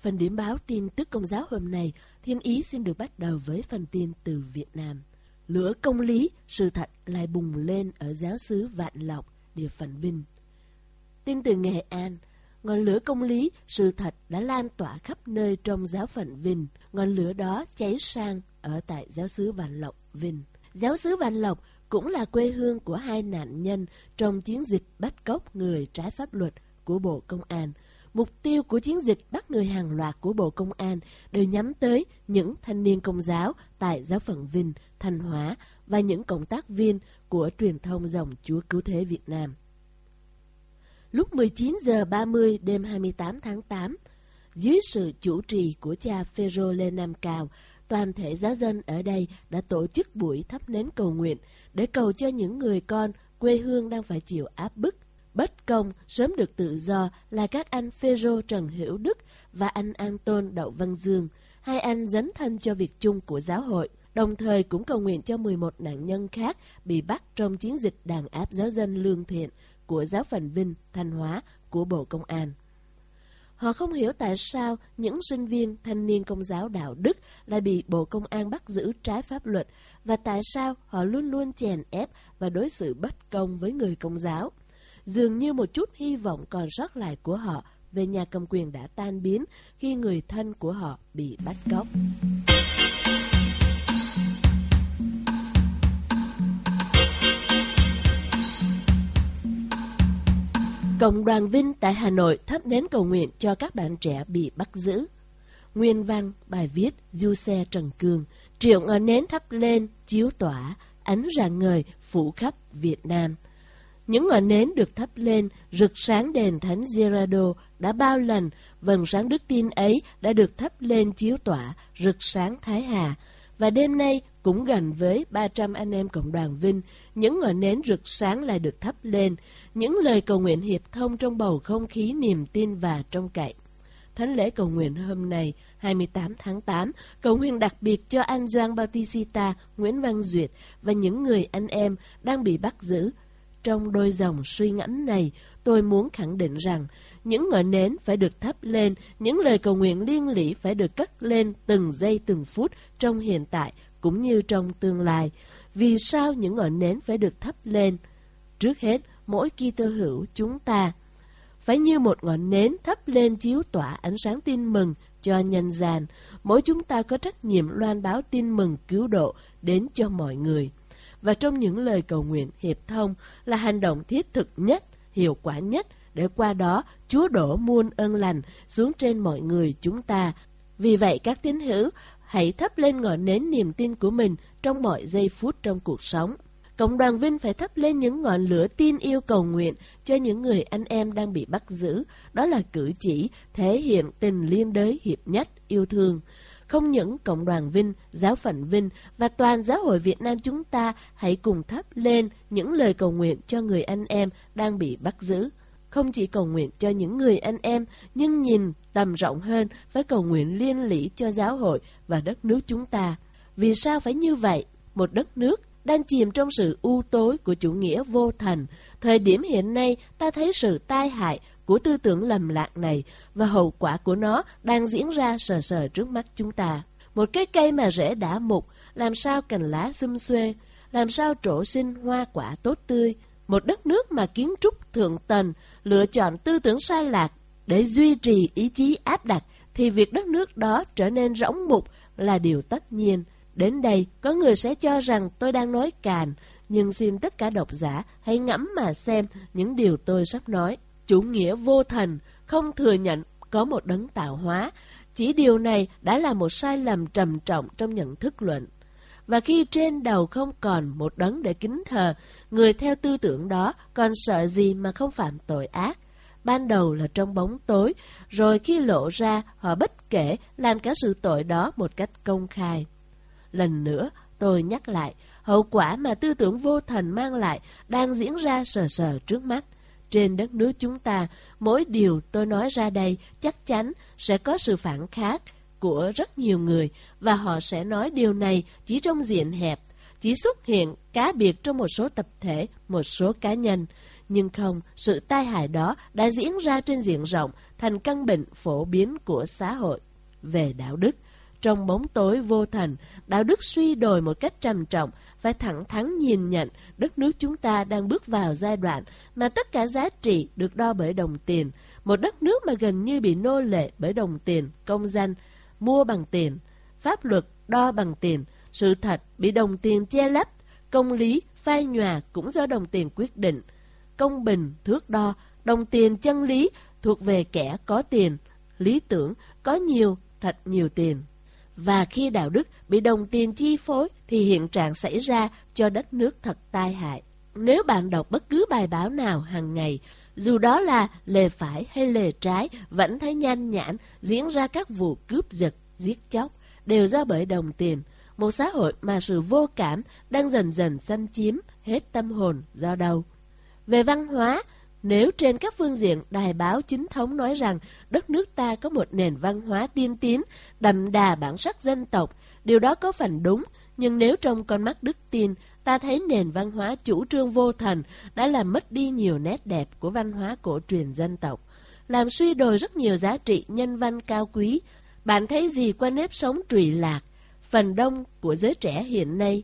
Phần điểm báo tin tức công giáo hôm nay, Thiên Ý xin được bắt đầu với phần tin từ Việt Nam. Lửa công lý, sự thật lại bùng lên ở giáo xứ Vạn Lộc, địa phận Vinh. Tin từ Nghệ An, ngọn lửa công lý, sự thật đã lan tỏa khắp nơi trong giáo phận Vinh. Ngọn lửa đó cháy sang ở tại giáo xứ Vạn Lộc, Vinh. Giáo xứ Vạn Lộc cũng là quê hương của hai nạn nhân trong chiến dịch bắt cóc người trái pháp luật của Bộ Công an. Mục tiêu của chiến dịch bắt người hàng loạt của Bộ Công an đều nhắm tới những thanh niên công giáo tại giáo phận Vinh, Thanh Hóa và những cộng tác viên của truyền thông dòng Chúa Cứu Thế Việt Nam. Lúc 19 giờ 30 đêm 28 tháng 8, dưới sự chủ trì của cha Phêrô Lê Nam Cao, toàn thể giáo dân ở đây đã tổ chức buổi thắp nến cầu nguyện để cầu cho những người con quê hương đang phải chịu áp bức, bất công sớm được tự do là các anh Phêrô Trần Hữu Đức và anh An Tôn Đậu Văn Dương, hai anh dấn thân cho việc chung của giáo hội, đồng thời cũng cầu nguyện cho 11 nạn nhân khác bị bắt trong chiến dịch đàn áp giáo dân lương thiện của giáo phận Vinh, Thanh Hóa của Bộ Công an. Họ không hiểu tại sao những sinh viên thanh niên công giáo đạo đức lại bị Bộ Công an bắt giữ trái pháp luật và tại sao họ luôn luôn chèn ép và đối xử bất công với người công giáo. Dường như một chút hy vọng còn sót lại của họ về nhà cầm quyền đã tan biến khi người thân của họ bị bắt cóc. Cộng đoàn Vinh tại Hà Nội thắp nến cầu nguyện cho các bạn trẻ bị bắt giữ. Nguyên văn bài viết Du xe Trần Cương Triệu ngọn nến thắp lên, chiếu tỏa, ánh rạng ngời phủ khắp Việt Nam. Những ngọn nến được thắp lên rực sáng đền Thánh Gerardo đã bao lần vầng sáng đức tin ấy đã được thắp lên chiếu tỏa rực sáng Thái Hà. Và đêm nay cũng gần với 300 anh em cộng đoàn Vinh, những ngọn nến rực sáng lại được thắp lên, những lời cầu nguyện hiệp thông trong bầu không khí niềm tin và trong cậy. Thánh lễ cầu nguyện hôm nay, 28 tháng 8, cầu nguyện đặc biệt cho anh Doan Bautista, Nguyễn Văn Duyệt và những người anh em đang bị bắt giữ. Trong đôi dòng suy ngẫm này, tôi muốn khẳng định rằng những ngọn nến phải được thắp lên, những lời cầu nguyện liên lỉ phải được cất lên từng giây từng phút trong hiện tại cũng như trong tương lai. Vì sao những ngọn nến phải được thắp lên? Trước hết, mỗi Kitô hữu chúng ta phải như một ngọn nến thắp lên chiếu tỏa ánh sáng tin mừng cho nhân gian. Mỗi chúng ta có trách nhiệm loan báo tin mừng cứu độ đến cho mọi người. Và trong những lời cầu nguyện hiệp thông là hành động thiết thực nhất, hiệu quả nhất để qua đó Chúa đổ muôn ơn lành xuống trên mọi người chúng ta. Vì vậy các tín hữu hãy thắp lên ngọn nến niềm tin của mình trong mọi giây phút trong cuộc sống. Cộng đoàn Vinh phải thắp lên những ngọn lửa tin yêu cầu nguyện cho những người anh em đang bị bắt giữ. Đó là cử chỉ thể hiện tình liên đới hiệp nhất, yêu thương. Không những Cộng đoàn Vinh, Giáo phận Vinh và toàn giáo hội Việt Nam chúng ta hãy cùng thắp lên những lời cầu nguyện cho người anh em đang bị bắt giữ. Không chỉ cầu nguyện cho những người anh em, nhưng nhìn tầm rộng hơn phải cầu nguyện liên lỉ cho giáo hội và đất nước chúng ta. Vì sao phải như vậy? Một đất nước đang chìm trong sự u tối của chủ nghĩa vô thần. Thời điểm hiện nay, ta thấy sự tai hại của tư tưởng lầm lạc này và hậu quả của nó đang diễn ra sờ sờ trước mắt chúng ta. Một cái cây mà rễ đã mục, làm sao cành lá xum xuê, làm sao trổ sinh hoa quả tốt tươi. Một đất nước mà kiến trúc thượng tầng lựa chọn tư tưởng sai lạc để duy trì ý chí áp đặt, thì việc đất nước đó trở nên rỗng mục là điều tất nhiên. Đến đây, có người sẽ cho rằng tôi đang nói càn, nhưng xin tất cả độc giả hãy ngẫm mà xem những điều tôi sắp nói. Chủ nghĩa vô thần, không thừa nhận có một đấng tạo hóa, chỉ điều này đã là một sai lầm trầm trọng trong nhận thức luận. Và khi trên đầu không còn một đấng để kính thờ, người theo tư tưởng đó còn sợ gì mà không phạm tội ác. Ban đầu là trong bóng tối, rồi khi lộ ra họ bất kể làm cả sự tội đó một cách công khai. Lần nữa, tôi nhắc lại, hậu quả mà tư tưởng vô thần mang lại đang diễn ra sờ sờ trước mắt. Trên đất nước chúng ta, mỗi điều tôi nói ra đây chắc chắn sẽ có sự phản khác của rất nhiều người và họ sẽ nói điều này chỉ trong diện hẹp, chỉ xuất hiện cá biệt trong một số tập thể, một số cá nhân. Nhưng không, sự tai hại đó đã diễn ra trên diện rộng thành căn bệnh phổ biến của xã hội. Về đạo đức, trong bóng tối vô thành đạo đức suy đồi một cách trầm trọng, phải thẳng thắn nhìn nhận đất nước chúng ta đang bước vào giai đoạn mà tất cả giá trị được đo bởi đồng tiền, một đất nước mà gần như bị nô lệ bởi đồng tiền, công danh, mua bằng tiền, pháp luật đo bằng tiền, sự thật bị đồng tiền che lấp, công lý phai nhòa cũng do đồng tiền quyết định, công bình thước đo, đồng tiền chân lý thuộc về kẻ có tiền, lý tưởng có nhiều, thật nhiều tiền. Và khi đạo đức bị đồng tiền chi phối thì hiện trạng xảy ra cho đất nước thật tai hại. Nếu bạn đọc bất cứ bài báo nào hàng ngày, dù đó là lề phải hay lề trái, vẫn thấy nhanh nhãn diễn ra các vụ cướp giật, giết chóc, đều do bởi đồng tiền. Một xã hội mà sự vô cảm đang dần dần xâm chiếm hết tâm hồn do đâu. Về văn hóa, nếu trên các phương diện đài báo chính thống nói rằng đất nước ta có một nền văn hóa tiên tiến, đậm đà bản sắc dân tộc, điều đó có phần đúng, nhưng nếu trong con mắt đức tin, ta thấy nền văn hóa chủ trương vô thần đã làm mất đi nhiều nét đẹp của văn hóa cổ truyền dân tộc, làm suy đồi rất nhiều giá trị nhân văn cao quý. Bạn thấy gì qua nếp sống trụy lạc, phần đông của giới trẻ hiện nay?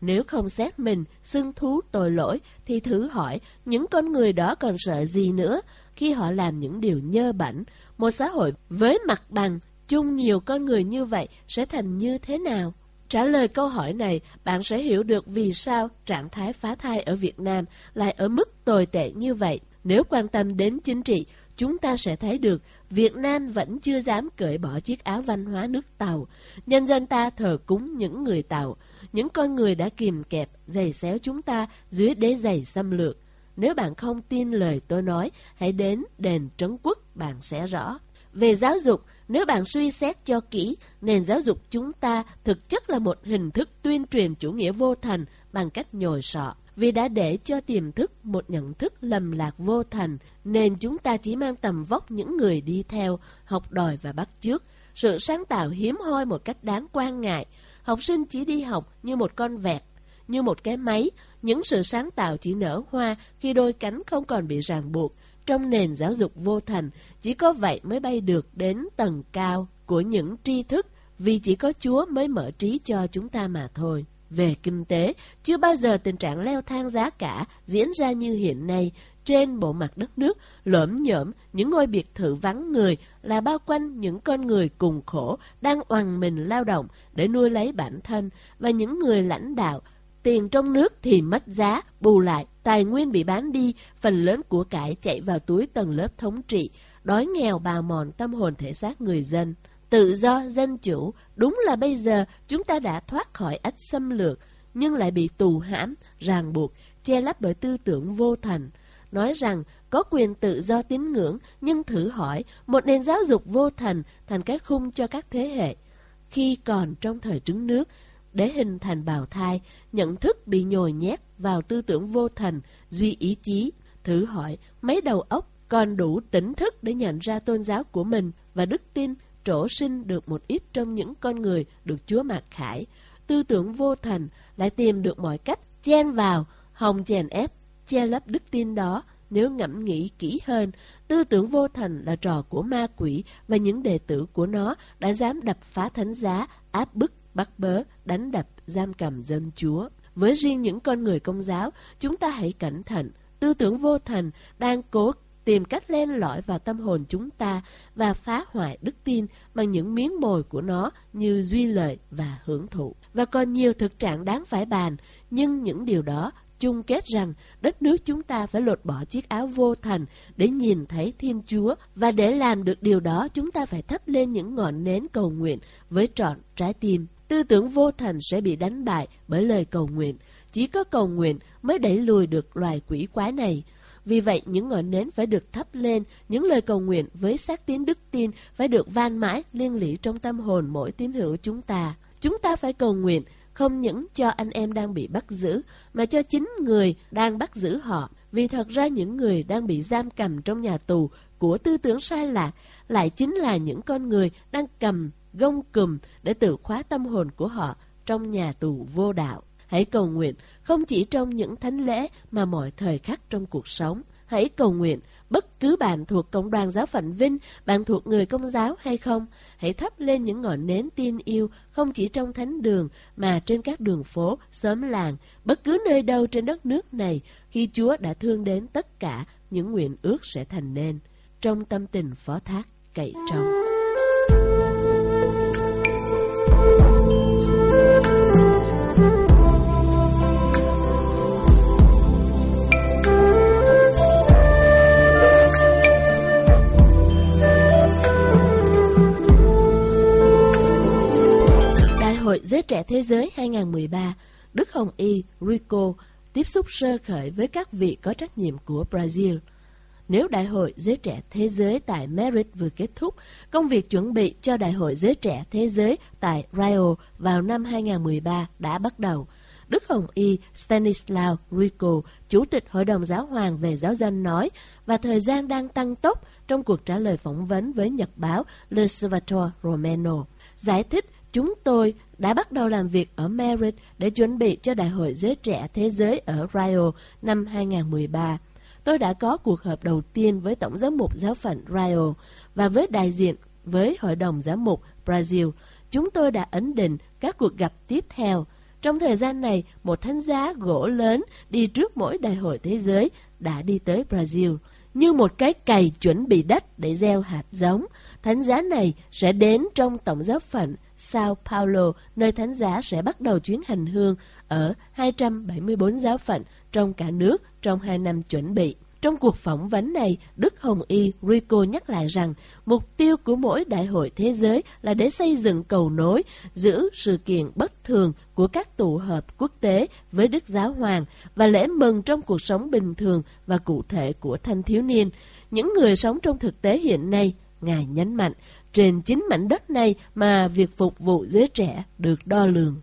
Nếu không xét mình, xưng thú tội lỗi, thì thử hỏi những con người đó còn sợ gì nữa khi họ làm những điều nhơ bẩn. Một xã hội với mặt bằng, chung nhiều con người như vậy sẽ thành như thế nào? Trả lời câu hỏi này, bạn sẽ hiểu được vì sao trạng thái phá thai ở Việt Nam lại ở mức tồi tệ như vậy. Nếu quan tâm đến chính trị, chúng ta sẽ thấy được Việt Nam vẫn chưa dám cởi bỏ chiếc áo văn hóa nước Tàu. Nhân dân ta thờ cúng những người Tàu, những con người đã kìm kẹp, giày xéo chúng ta dưới đế giày xâm lược. Nếu bạn không tin lời tôi nói, hãy đến đền Trấn Quốc, bạn sẽ rõ. Về giáo dục, nếu bạn suy xét cho kỹ, nền giáo dục chúng ta thực chất là một hình thức tuyên truyền chủ nghĩa vô thành bằng cách nhồi sọ. Vì đã để cho tiềm thức một nhận thức lầm lạc vô thành, nên chúng ta chỉ mang tầm vóc những người đi theo, học đòi và bắt chước. Sự sáng tạo hiếm hoi một cách đáng quan ngại. Học sinh chỉ đi học như một con vẹt, như một cái máy. Những sự sáng tạo chỉ nở hoa khi đôi cánh không còn bị ràng buộc trong nền giáo dục vô thành, chỉ có vậy mới bay được đến tầng cao của những tri thức, vì chỉ có Chúa mới mở trí cho chúng ta mà thôi. Về kinh tế, chưa bao giờ tình trạng leo thang giá cả diễn ra như hiện nay. Trên bộ mặt đất nước, lởm nhởm những ngôi biệt thự vắng người là bao quanh những con người cùng khổ đang oằn mình lao động để nuôi lấy bản thân và những người lãnh đạo Tiền trong nước thì mất giá, bù lại, tài nguyên bị bán đi, phần lớn của cải chạy vào túi tầng lớp thống trị, đói nghèo bào mòn tâm hồn thể xác người dân. Tự do, dân chủ, đúng là bây giờ chúng ta đã thoát khỏi ách xâm lược, nhưng lại bị tù hãm, ràng buộc, che lấp bởi tư tưởng vô thần. Nói rằng có quyền tự do tín ngưỡng, nhưng thử hỏi, một nền giáo dục vô thần thành cái khung cho các thế hệ. Khi còn trong thời trứng nước, để hình thành bào thai, nhận thức bị nhồi nhét vào tư tưởng vô thần duy ý chí. Thử hỏi, mấy đầu óc còn đủ tỉnh thức để nhận ra tôn giáo của mình và đức tin trổ sinh được một ít trong những con người được Chúa mặc khải. Tư tưởng vô thần lại tìm được mọi cách chen vào, hòng chèn ép, che lấp đức tin đó. Nếu ngẫm nghĩ kỹ hơn, tư tưởng vô thành là trò của ma quỷ và những đệ tử của nó đã dám đập phá thánh giá, áp bức bắt bớ, đánh đập, giam cầm dân chúa. Với riêng những con người công giáo, chúng ta hãy cẩn thận. Tư tưởng vô thần đang cố tìm cách len lỏi vào tâm hồn chúng ta và phá hoại đức tin bằng những miếng mồi của nó như duy lợi và hưởng thụ. Và còn nhiều thực trạng đáng phải bàn, nhưng những điều đó chung kết rằng đất nước chúng ta phải lột bỏ chiếc áo vô thần để nhìn thấy Thiên Chúa và để làm được điều đó chúng ta phải thắp lên những ngọn nến cầu nguyện với trọn trái tim. Tư tưởng vô thần sẽ bị đánh bại bởi lời cầu nguyện. Chỉ có cầu nguyện mới đẩy lùi được loài quỷ quái này. Vì vậy, những ngọn nến phải được thắp lên, những lời cầu nguyện với xác tín đức tin phải được van mãi liên lỉ trong tâm hồn mỗi tín hữu chúng ta. Chúng ta phải cầu nguyện không những cho anh em đang bị bắt giữ, mà cho chính người đang bắt giữ họ. Vì thật ra những người đang bị giam cầm trong nhà tù của tư tưởng sai lạc lại chính là những con người đang cầm gông cùm để tự khóa tâm hồn của họ trong nhà tù vô đạo. Hãy cầu nguyện không chỉ trong những thánh lễ mà mọi thời khắc trong cuộc sống. Hãy cầu nguyện bất cứ bạn thuộc cộng đoàn giáo phận Vinh, bạn thuộc người công giáo hay không, hãy thắp lên những ngọn nến tin yêu không chỉ trong thánh đường mà trên các đường phố, xóm làng, bất cứ nơi đâu trên đất nước này khi Chúa đã thương đến tất cả những nguyện ước sẽ thành nên. Trong tâm tình phó thác, cậy trông. Hội Giới Trẻ Thế Giới 2013, Đức Hồng Y Rico tiếp xúc sơ khởi với các vị có trách nhiệm của Brazil. Nếu Đại hội Giới Trẻ Thế Giới tại Madrid vừa kết thúc, công việc chuẩn bị cho Đại hội Giới Trẻ Thế Giới tại Rio vào năm 2013 đã bắt đầu. Đức Hồng Y Stanislaw Rico, Chủ tịch Hội đồng Giáo hoàng về giáo dân nói, và thời gian đang tăng tốc trong cuộc trả lời phỏng vấn với Nhật báo Le Salvatore Romano. Giải thích Chúng tôi đã bắt đầu làm việc ở Madrid để chuẩn bị cho Đại hội Giới Trẻ Thế Giới ở Rio năm 2013. Tôi đã có cuộc họp đầu tiên với Tổng giám mục giáo phận Rio và với đại diện với Hội đồng giám mục Brazil. Chúng tôi đã ấn định các cuộc gặp tiếp theo. Trong thời gian này, một thánh giá gỗ lớn đi trước mỗi đại hội thế giới đã đi tới Brazil. Như một cái cày chuẩn bị đất để gieo hạt giống, thánh giá này sẽ đến trong tổng giáo phận Sao Paulo, nơi thánh giá sẽ bắt đầu chuyến hành hương ở 274 giáo phận trong cả nước trong hai năm chuẩn bị. Trong cuộc phỏng vấn này, Đức Hồng Y Rico nhắc lại rằng mục tiêu của mỗi đại hội thế giới là để xây dựng cầu nối, giữ sự kiện bất thường của các tụ hợp quốc tế với Đức Giáo Hoàng và lễ mừng trong cuộc sống bình thường và cụ thể của thanh thiếu niên. Những người sống trong thực tế hiện nay, Ngài nhấn mạnh, trên chính mảnh đất này mà việc phục vụ giới trẻ được đo lường.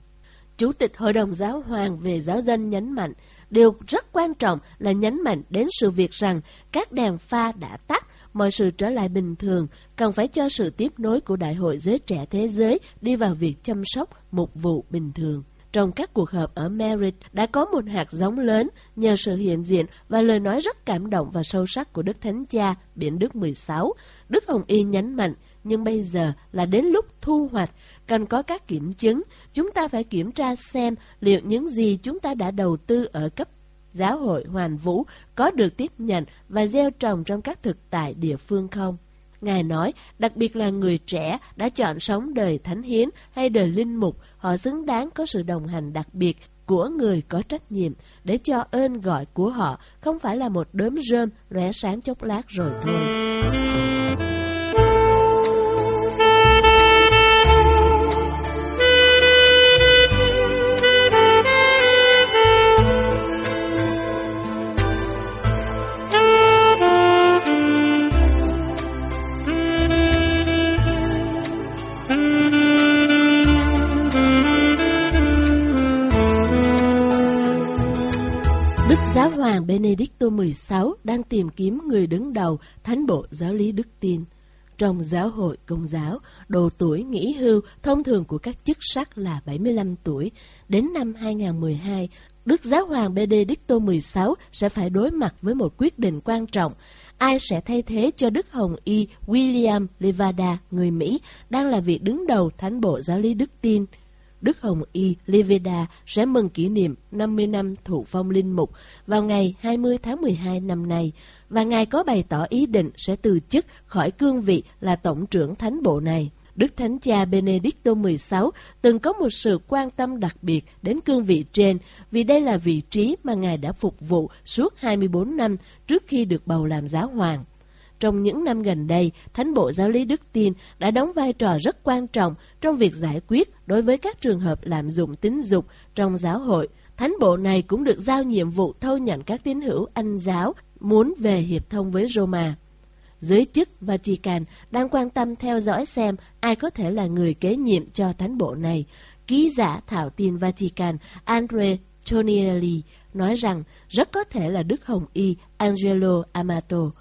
Chủ tịch Hội đồng Giáo hoàng về giáo dân nhấn mạnh, điều rất quan trọng là nhấn mạnh đến sự việc rằng các đèn pha đã tắt, mọi sự trở lại bình thường, cần phải cho sự tiếp nối của Đại hội Giới Trẻ Thế Giới đi vào việc chăm sóc, mục vụ bình thường. Trong các cuộc họp ở Merit đã có một hạt giống lớn nhờ sự hiện diện và lời nói rất cảm động và sâu sắc của Đức Thánh Cha, Biển Đức 16. Đức Hồng Y nhấn mạnh, nhưng bây giờ là đến lúc thu hoạch, cần có các kiểm chứng. Chúng ta phải kiểm tra xem liệu những gì chúng ta đã đầu tư ở cấp giáo hội hoàn vũ có được tiếp nhận và gieo trồng trong các thực tại địa phương không. Ngài nói, đặc biệt là người trẻ đã chọn sống đời thánh hiến hay đời linh mục, họ xứng đáng có sự đồng hành đặc biệt của người có trách nhiệm để cho ơn gọi của họ không phải là một đốm rơm lóe sáng chốc lát rồi thôi. Benedicto XVI đang tìm kiếm người đứng đầu thánh bộ giáo lý đức tin. Trong giáo hội công giáo, độ tuổi nghỉ hưu thông thường của các chức sắc là 75 tuổi. Đến năm 2012, Đức Giáo hoàng Benedicto XVI sẽ phải đối mặt với một quyết định quan trọng. Ai sẽ thay thế cho Đức Hồng Y William Levada, người Mỹ, đang là vị đứng đầu Thánh bộ Giáo lý Đức Tin? Đức Hồng Y Liveda sẽ mừng kỷ niệm 50 năm thụ phong linh mục vào ngày 20 tháng 12 năm nay và Ngài có bày tỏ ý định sẽ từ chức khỏi cương vị là tổng trưởng thánh bộ này. Đức Thánh Cha Benedicto XVI từng có một sự quan tâm đặc biệt đến cương vị trên vì đây là vị trí mà Ngài đã phục vụ suốt 24 năm trước khi được bầu làm giáo hoàng. Trong những năm gần đây, Thánh bộ Giáo lý Đức Tin đã đóng vai trò rất quan trọng trong việc giải quyết đối với các trường hợp lạm dụng tính dục trong giáo hội. Thánh bộ này cũng được giao nhiệm vụ thâu nhận các tín hữu Anh giáo muốn về hiệp thông với Roma. Giới chức Vatican đang quan tâm theo dõi xem ai có thể là người kế nhiệm cho thánh bộ này. Ký giả thảo tin Vatican Andre Tonielli nói rằng rất có thể là Đức Hồng Y Angelo Amato,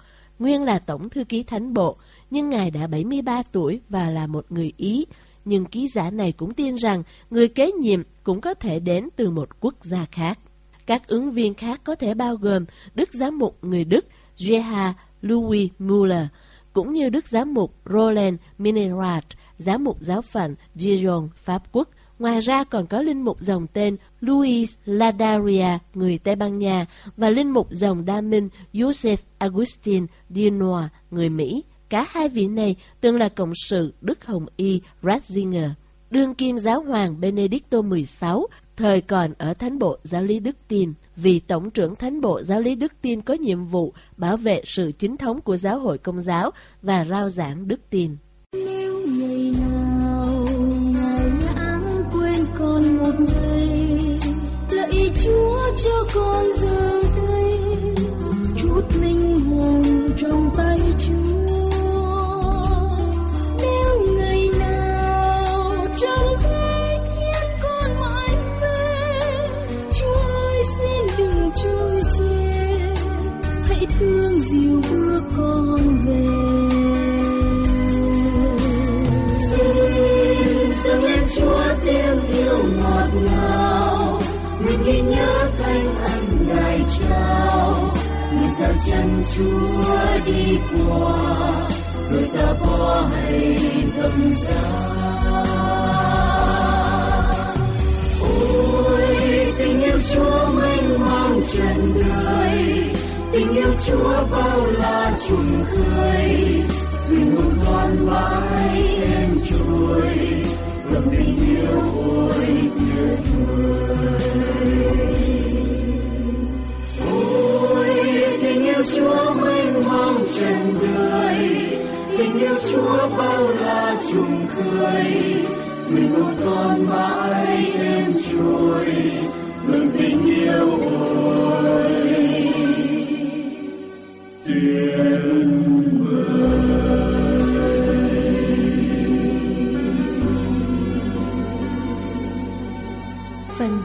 nguyên là tổng thư ký thánh bộ, nhưng ngài đã 73 tuổi và là một người Ý. Nhưng ký giả này cũng tin rằng người kế nhiệm cũng có thể đến từ một quốc gia khác. Các ứng viên khác có thể bao gồm Đức Giám mục người Đức Jeha Louis Muller, cũng như Đức Giám mục Roland Minerat, Giám mục giáo phận Dijon, Pháp Quốc. Ngoài ra còn có linh mục dòng tên Luis Ladaria, người Tây Ban Nha, và linh mục dòng đa minh Joseph Agustin Dinoa, người Mỹ. Cả hai vị này từng là cộng sự Đức Hồng Y Ratzinger. Đương kim giáo hoàng Benedicto XVI thời còn ở Thánh bộ Giáo lý Đức Tin, vì Tổng trưởng Thánh bộ Giáo lý Đức Tin có nhiệm vụ bảo vệ sự chính thống của giáo hội công giáo và rao giảng Đức Tin. Nếu ngày nào con một lạy Chúa cho con giờ đây chút linh hồn trong tay Chúa. Hãy thương dịu bước con về. Chân chúa đi qua đôi ta có hay tâm giá ôi, tình yêu chúa mênh mang trần đời tình yêu chúa bao la trùng khơi. Vì một con mãi chúa bao la trùng khơi người một con mãi em trôi ngừng tình yêu ôi tuyệt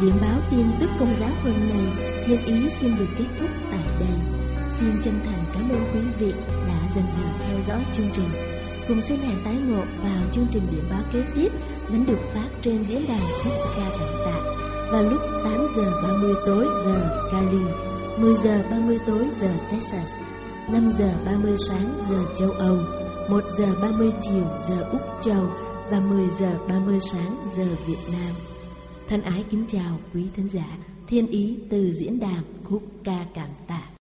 Điểm báo tin tức công giáo hôm nay, Thiên Ý xin được kết thúc tại đây. Xin chân thành cảm ơn quý vị đã dần dần theo dõi chương trình. Cùng xin hẹn tái ngộ vào chương trình điểm báo kế tiếp vẫn được phát trên diễn đàn khúc ca cảm tạ vào lúc 8 giờ 30 tối giờ Cali, 10 giờ 30 tối giờ Texas, 5 giờ 30 sáng giờ châu Âu, 1 giờ 30 chiều giờ Úc Châu và 10 giờ 30 sáng giờ Việt Nam. Thân ái kính chào quý thính giả, thiên ý từ diễn đàn khúc ca cảm tạ.